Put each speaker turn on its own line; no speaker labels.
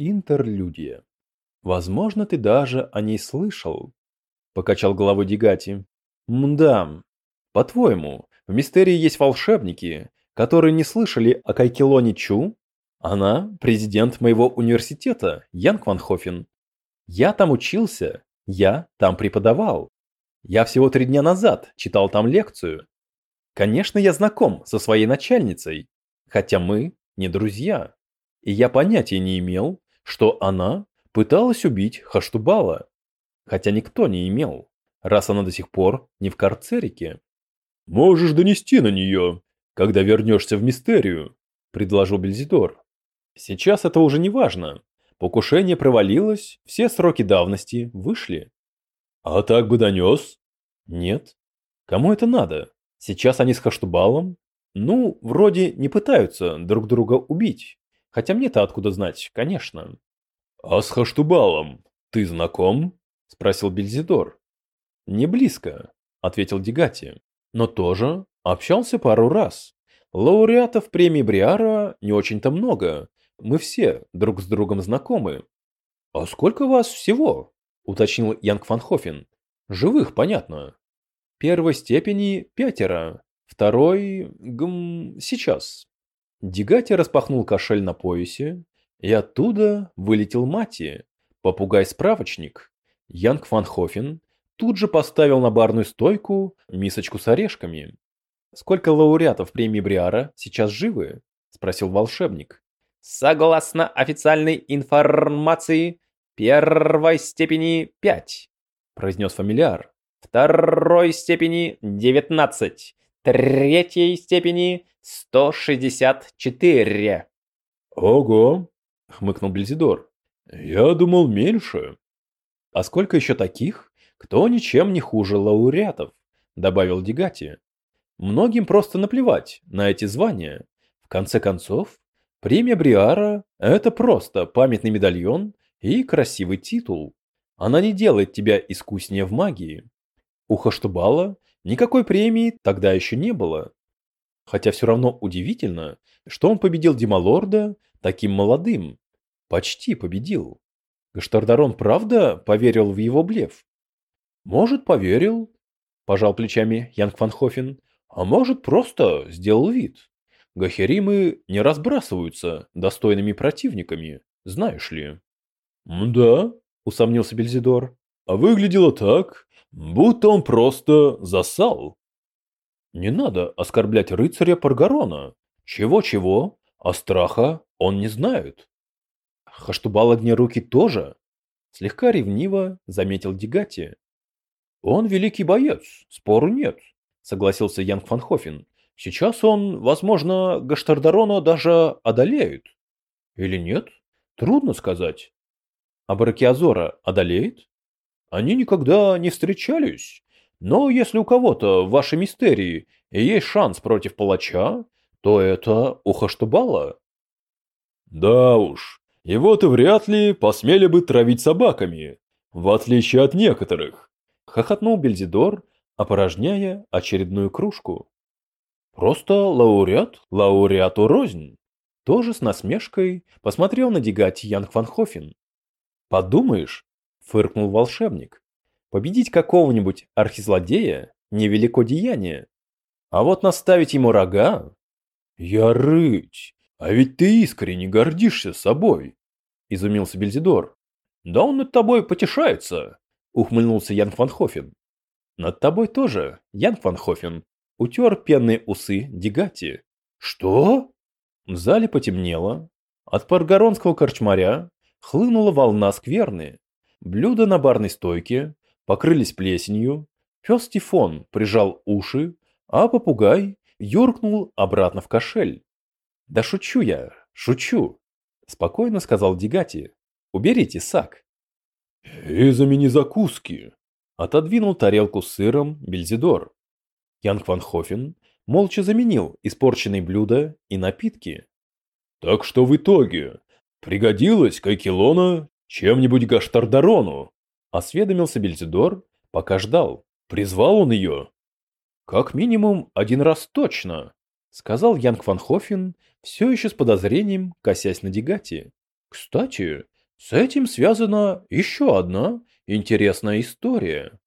Интерлюдия. Возможно, ты даже о ней слышал. Покачал головой Дигати. Мда. По-твоему, в мистерии есть волшебники, которые не слышали о Кайкелоне Чу? Она президент моего университета, Янг Ван Хофен. Я там учился, я там преподавал. Я всего три дня назад читал там лекцию. Конечно, я знаком со своей начальницей, хотя мы не друзья. И я понятия не имел, что она пыталась убить Хаштубала. Хотя никто не имел, раз она до сих пор не в карцерике.
«Можешь донести на нее, когда вернешься в Мистерию», – предложил Бельзидор.
«Сейчас это уже не важно. Покушение провалилось, все сроки давности вышли».
«А так бы донес?»
«Нет. Кому это надо? Сейчас они с Хаштубалом? Ну, вроде не пытаются друг друга убить. Хотя мне-то откуда знать, конечно.
А с Хаштубалом ты знаком? Спросил Бельзидор.
Не близко, ответил Дигати. Но тоже общался пару раз. Лауреатов премии Бриара не очень-то много. Мы все друг с другом знакомы. А сколько вас всего? уточнил Янг Фанхофен. Живых, понятно. Первой степени пятеро, второй... гм... сейчас. Дигати распахнул кошель на поясе, и оттуда вылетел Мати, попугай-справочник. Янг Фанхофен тут же поставил на барную стойку мисочку с орешками. «Сколько лауреатов премии Бриара сейчас живы?» – спросил волшебник. «Согласно официальной информации, первой степени пять», – произнес фамильяр второй степени 19, третьей степени 164.
Ого, хмыкнул Бельзидор. Я думал меньше.
А сколько еще таких, кто ничем не хуже лауреатов, добавил Дигати. Многим просто наплевать на эти звания. В конце концов, премия Бриара – это просто памятный медальон и красивый титул. Она не делает тебя искуснее в магии. У Хаштубала никакой премии тогда еще не было. Хотя все равно удивительно, что он победил Дималорда таким молодым. Почти победил. Гаштардарон правда поверил в его блеф? Может, поверил, пожал плечами Янг Фанхофен, а может, просто сделал вид. Гахеримы не разбрасываются достойными противниками, знаешь ли.
«Да», — усомнился Бельзидор, — «а выглядело так, будто он просто засал.
Не надо оскорблять рыцаря Паргарона. Чего-чего, а страха он не знает. Хаштубал руки тоже. Слегка ревниво заметил Дигати. Он великий боец, спору нет, согласился Янг Фанхофен. Сейчас он, возможно, Гаштардарона даже одолеет. Или нет? Трудно сказать. А Баракиазора одолеет? Они никогда не встречались. Но если у кого-то в вашей мистерии есть шанс против палача, то это у.
Да уж, его-то вряд ли посмели бы травить собаками, в отличие от некоторых.
Хохотнул Бельзидор, опорожняя очередную кружку. Просто лауреат, лауреату рознь. Тоже с насмешкой посмотрел на Дигати Янг Ванхофен. Подумаешь, фыркнул волшебник. Победить какого-нибудь архизлодея – невелико деяние. А вот наставить ему рога...
Я рыть, а ведь ты искренне гордишься собой, изумился Бельзидор.
Да он над тобой потешается, ухмыльнулся Ян Фанхофен. Над тобой тоже, Ян Фанхофен, утер пенные усы Дигати. Что? В зале потемнело. От паргоронского корчмаря хлынула волна скверны. Блюда на барной стойке покрылись плесенью, пес Тифон прижал уши, а попугай юркнул обратно в кошель. «Да шучу я, шучу», – спокойно сказал Дигати. «Уберите сак».
«И замени закуски», –
отодвинул тарелку с сыром Бельзидор. Янг Ван Хофен молча заменил испорченные блюда и напитки.
«Так что в итоге пригодилась Кайкелона «Чем-нибудь Гаштардарону?» – осведомился Бельзидор, пока ждал. Призвал он ее.
«Как минимум один раз точно», – сказал Янг Ван Хофен, все еще с подозрением, косясь на Дигати. Кстати, с этим связана еще одна интересная история.